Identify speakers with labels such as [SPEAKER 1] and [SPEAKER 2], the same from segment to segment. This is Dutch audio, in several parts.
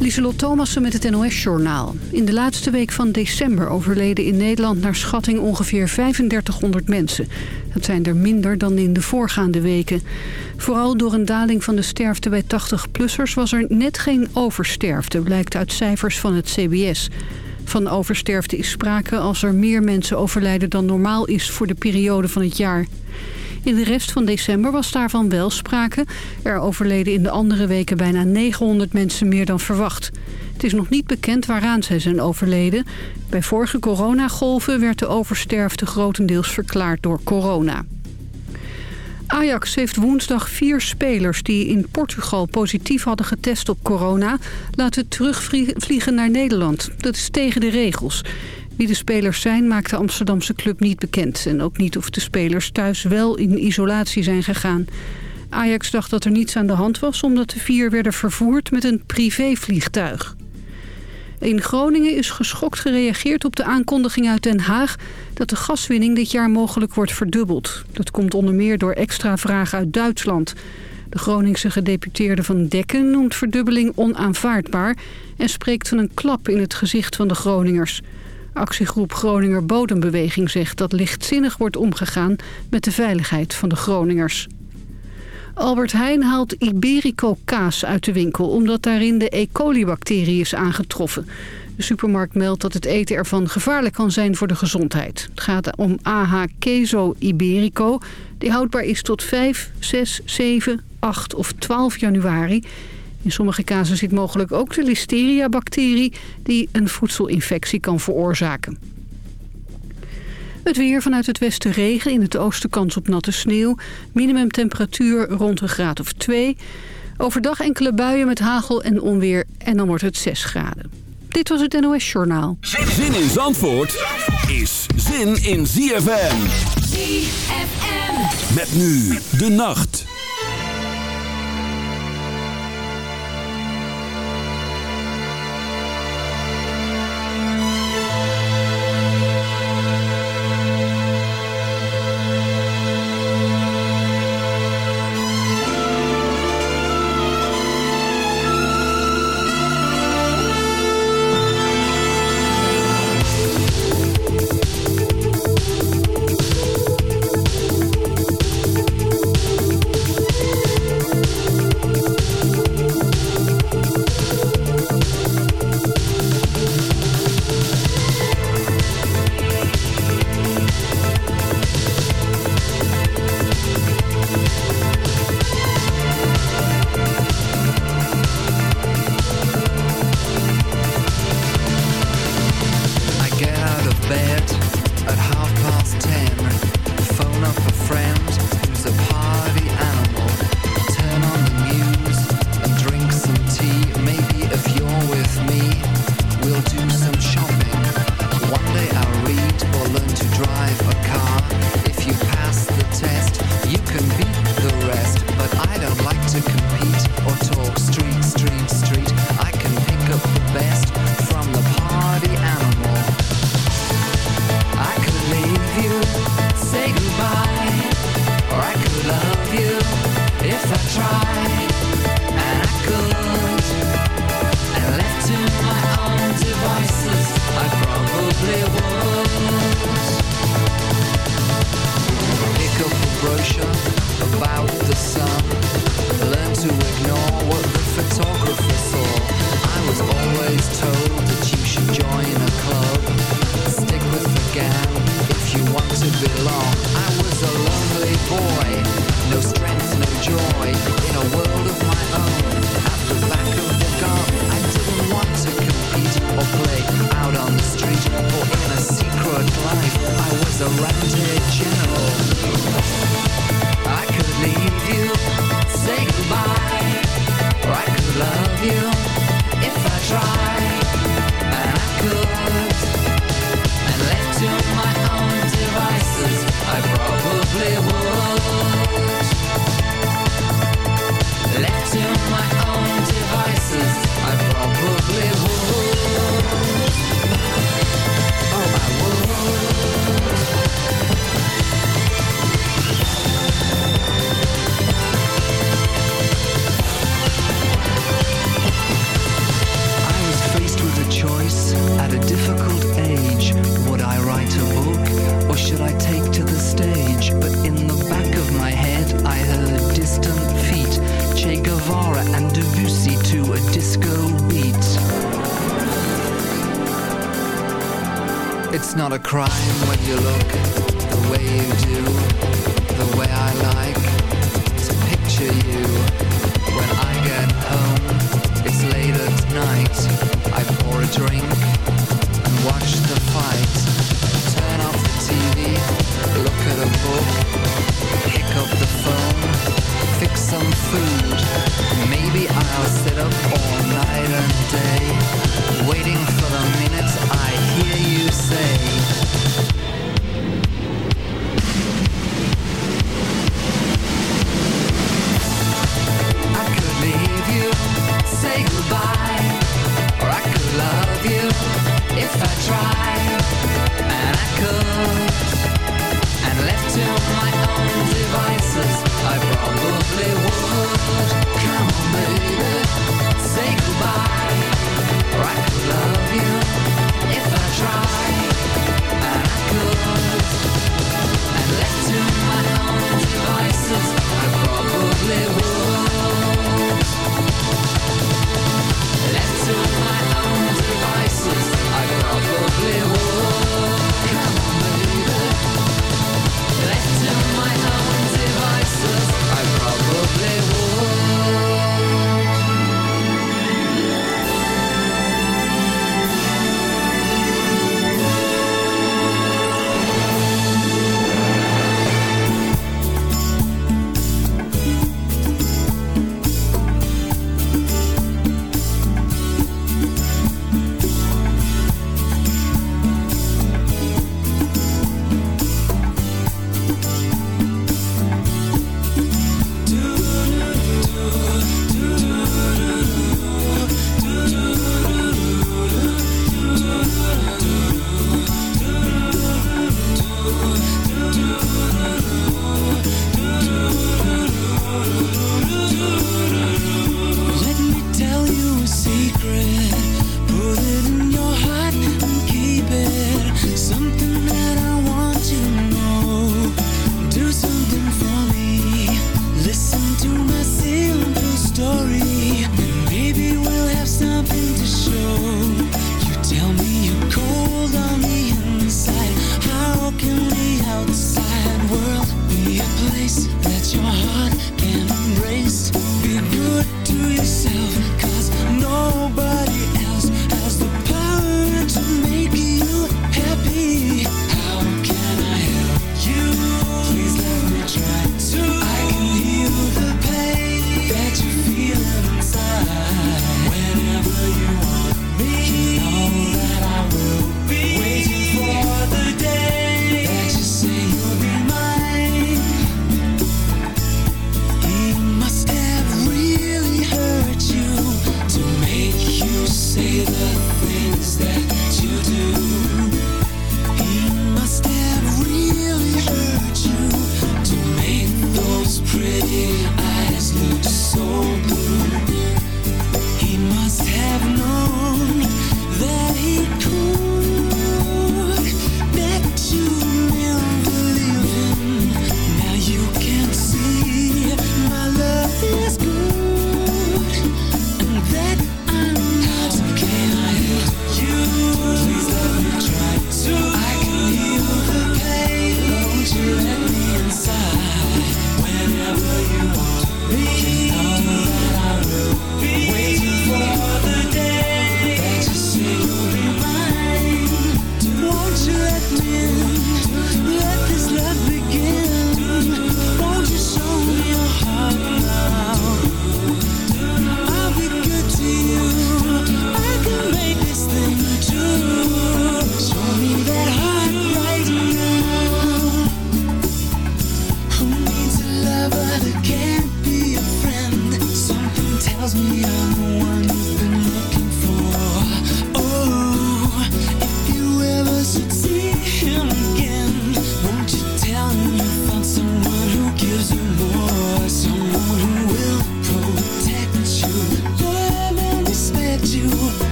[SPEAKER 1] Lieselot Thomassen met het NOS-journaal. In de laatste week van december overleden in Nederland naar schatting ongeveer 3500 mensen. Dat zijn er minder dan in de voorgaande weken. Vooral door een daling van de sterfte bij 80-plussers was er net geen oversterfte, blijkt uit cijfers van het CBS. Van oversterfte is sprake als er meer mensen overlijden dan normaal is voor de periode van het jaar. In de rest van december was daarvan wel sprake. Er overleden in de andere weken bijna 900 mensen meer dan verwacht. Het is nog niet bekend waaraan zij zijn overleden. Bij vorige coronagolven werd de oversterfte grotendeels verklaard door corona. Ajax heeft woensdag vier spelers die in Portugal positief hadden getest op corona... laten terugvliegen naar Nederland. Dat is tegen de regels. Wie de spelers zijn maakt de Amsterdamse club niet bekend. En ook niet of de spelers thuis wel in isolatie zijn gegaan. Ajax dacht dat er niets aan de hand was... omdat de vier werden vervoerd met een privévliegtuig. In Groningen is geschokt gereageerd op de aankondiging uit Den Haag... dat de gaswinning dit jaar mogelijk wordt verdubbeld. Dat komt onder meer door extra vragen uit Duitsland. De Groningse gedeputeerde van Dekken noemt verdubbeling onaanvaardbaar... en spreekt van een klap in het gezicht van de Groningers... Actiegroep Groninger Bodembeweging zegt dat lichtzinnig wordt omgegaan met de veiligheid van de Groningers. Albert Heijn haalt Iberico kaas uit de winkel omdat daarin de E. coli-bacterie is aangetroffen. De supermarkt meldt dat het eten ervan gevaarlijk kan zijn voor de gezondheid. Het gaat om AH Queso Iberico, die houdbaar is tot 5, 6, 7, 8 of 12 januari... In sommige kazen zit mogelijk ook de listeria-bacterie... die een voedselinfectie kan veroorzaken. Het weer vanuit het westen regen, in het oosten kans op natte sneeuw. Minimumtemperatuur rond een graad of 2. Overdag enkele buien met hagel en onweer en dan wordt het 6 graden. Dit was het NOS Journaal.
[SPEAKER 2] Zin in Zandvoort is zin in ZFM. ZFM. Met nu de nacht.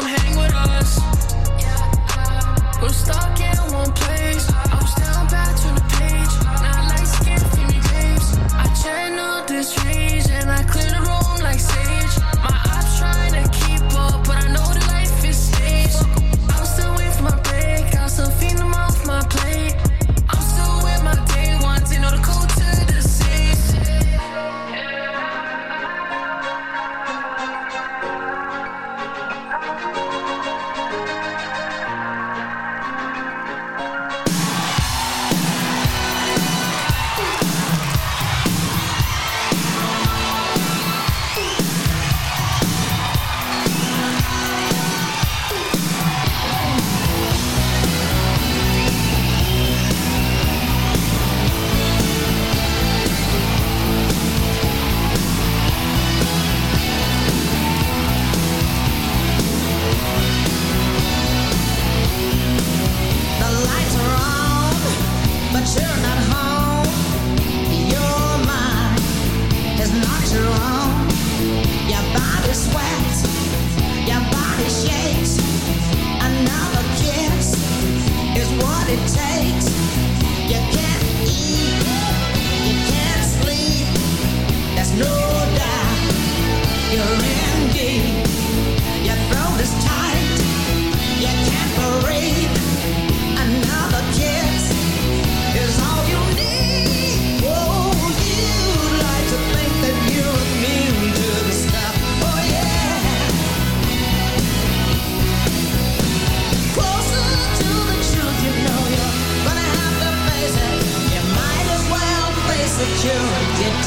[SPEAKER 3] I'm hanging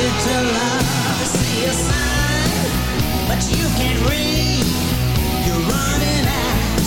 [SPEAKER 3] tempted to love to
[SPEAKER 4] see a sign, but you can't read. You're running
[SPEAKER 5] out.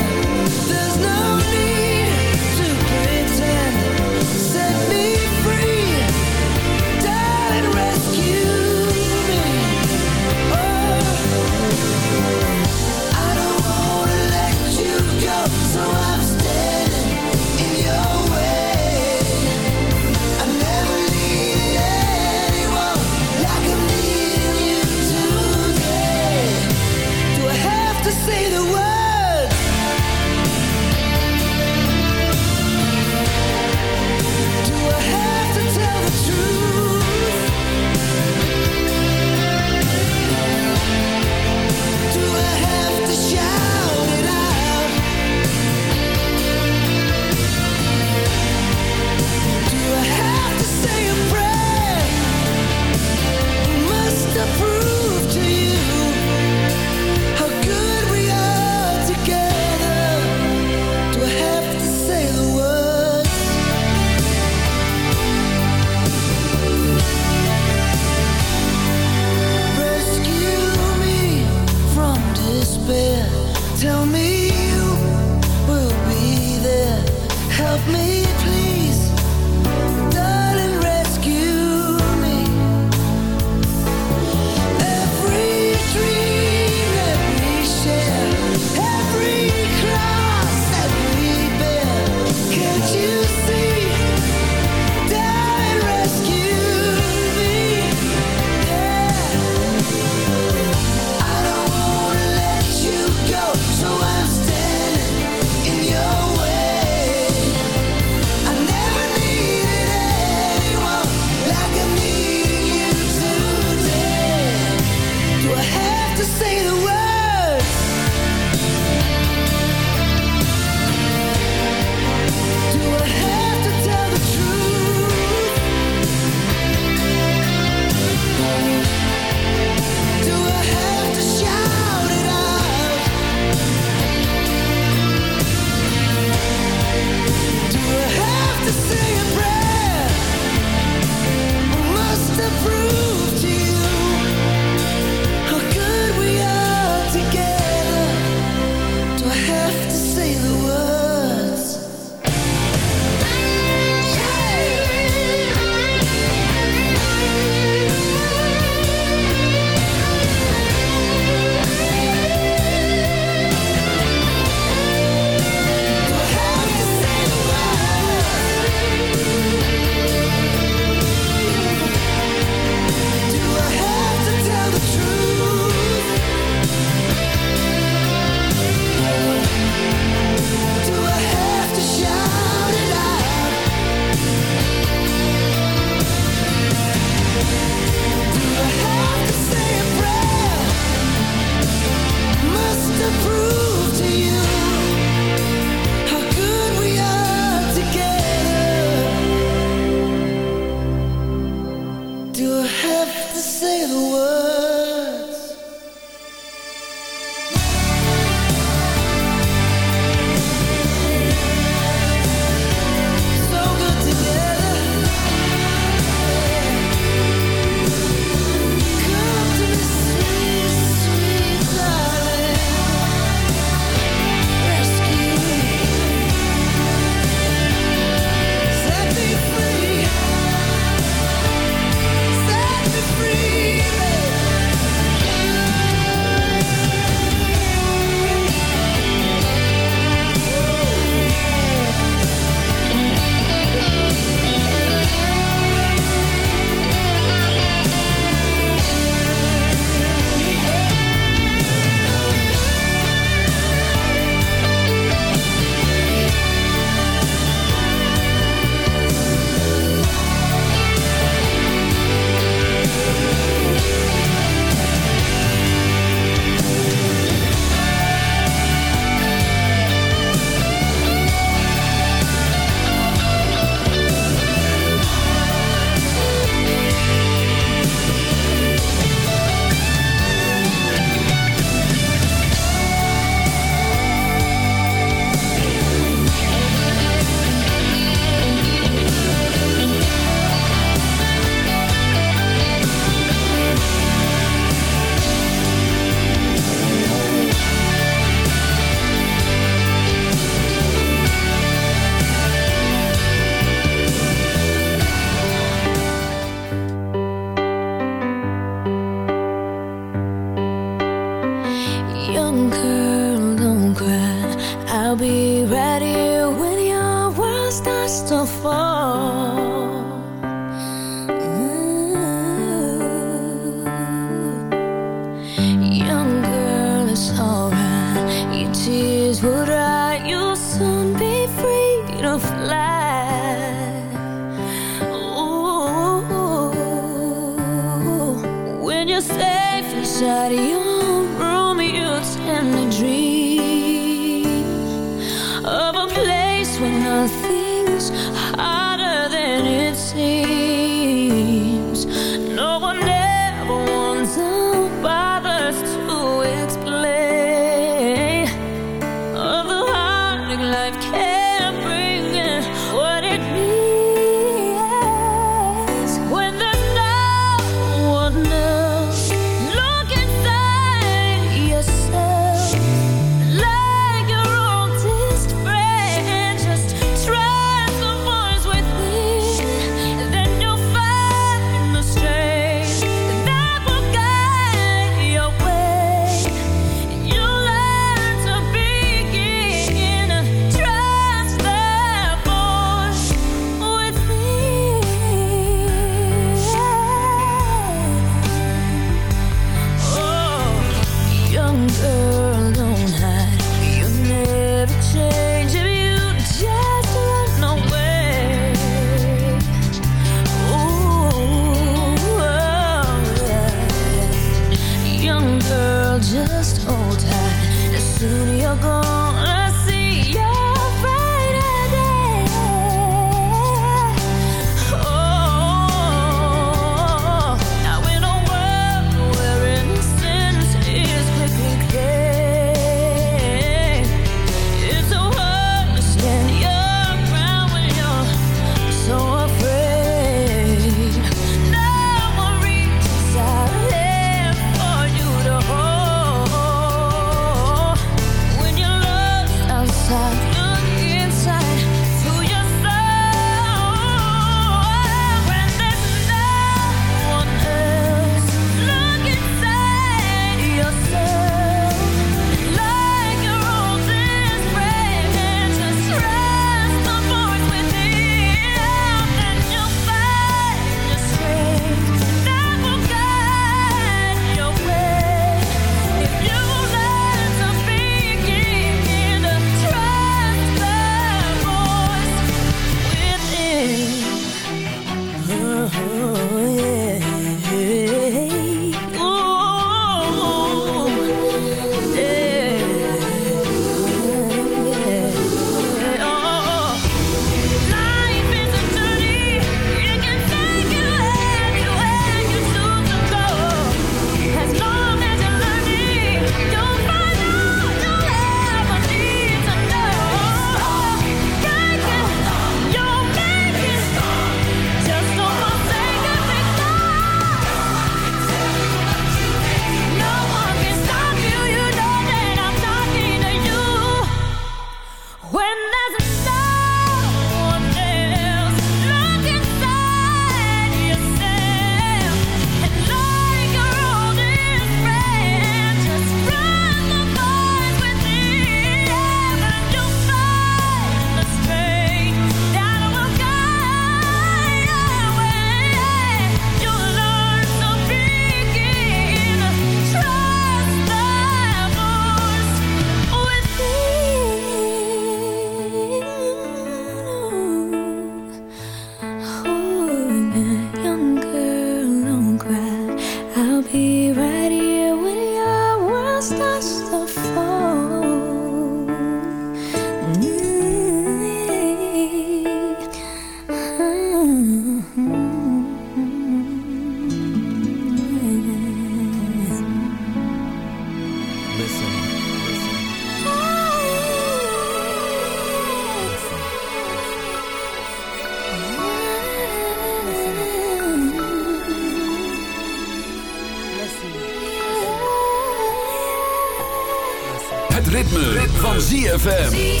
[SPEAKER 5] ZFM.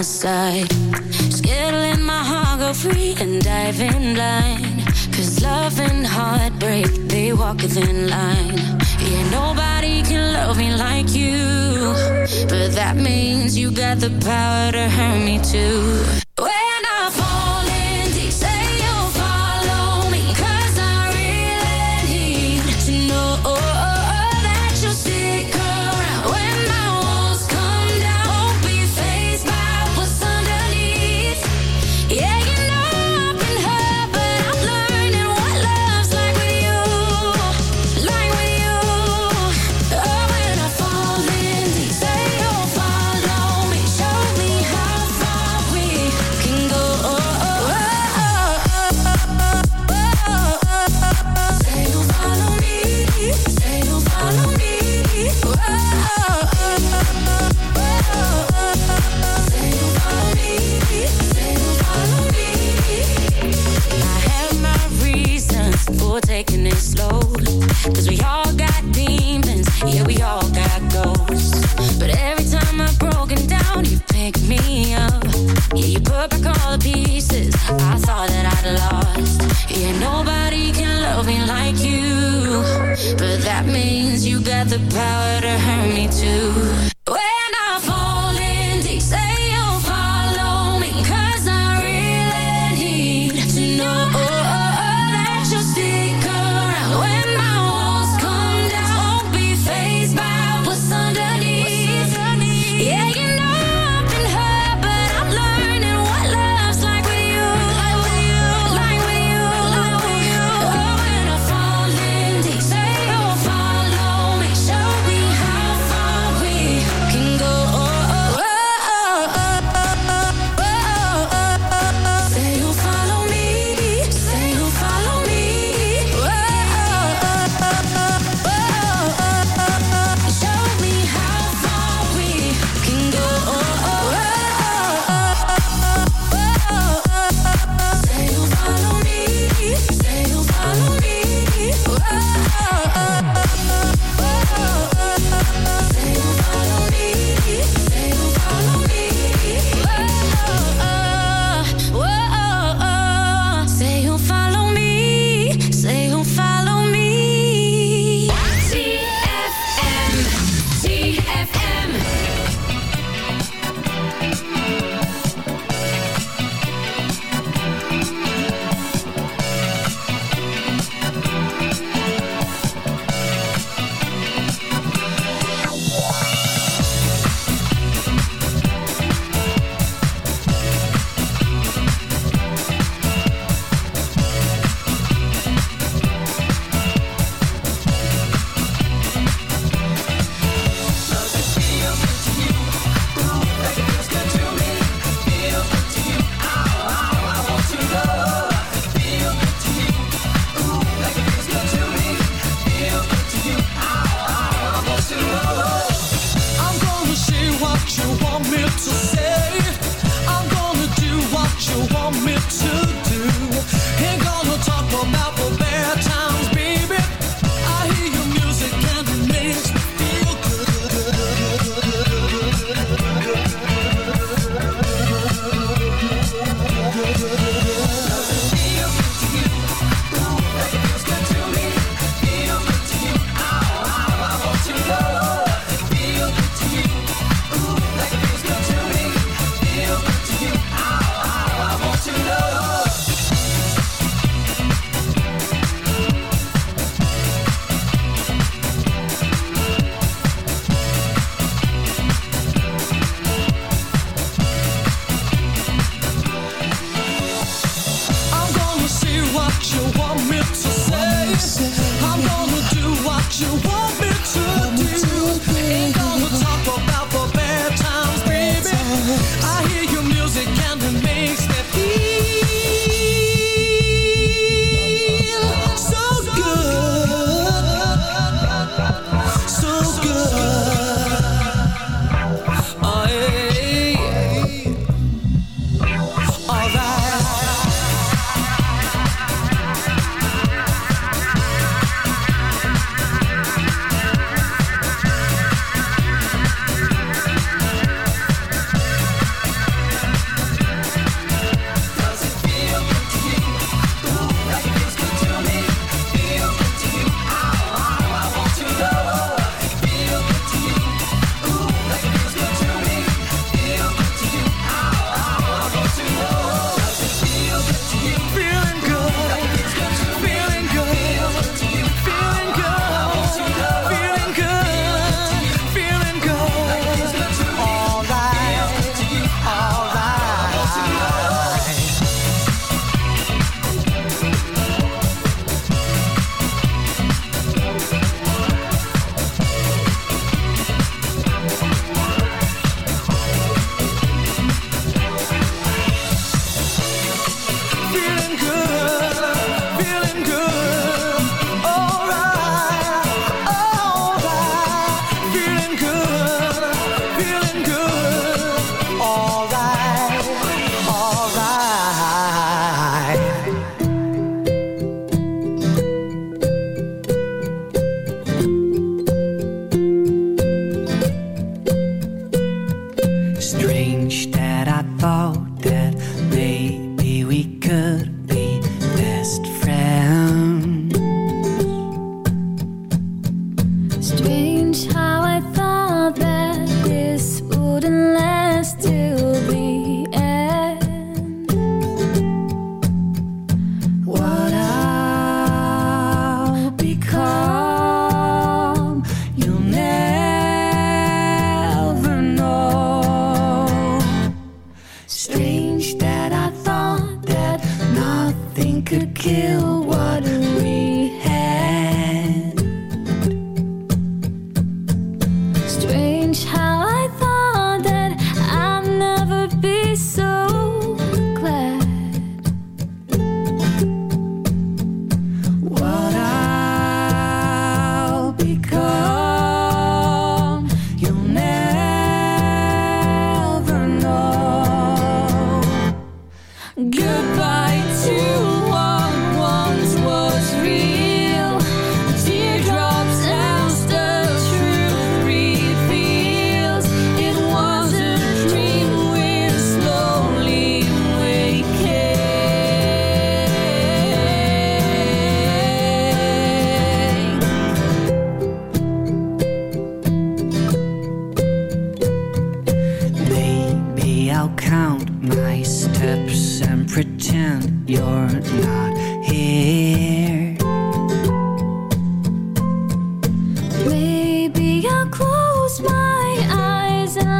[SPEAKER 5] outside reason.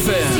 [SPEAKER 6] ZFM.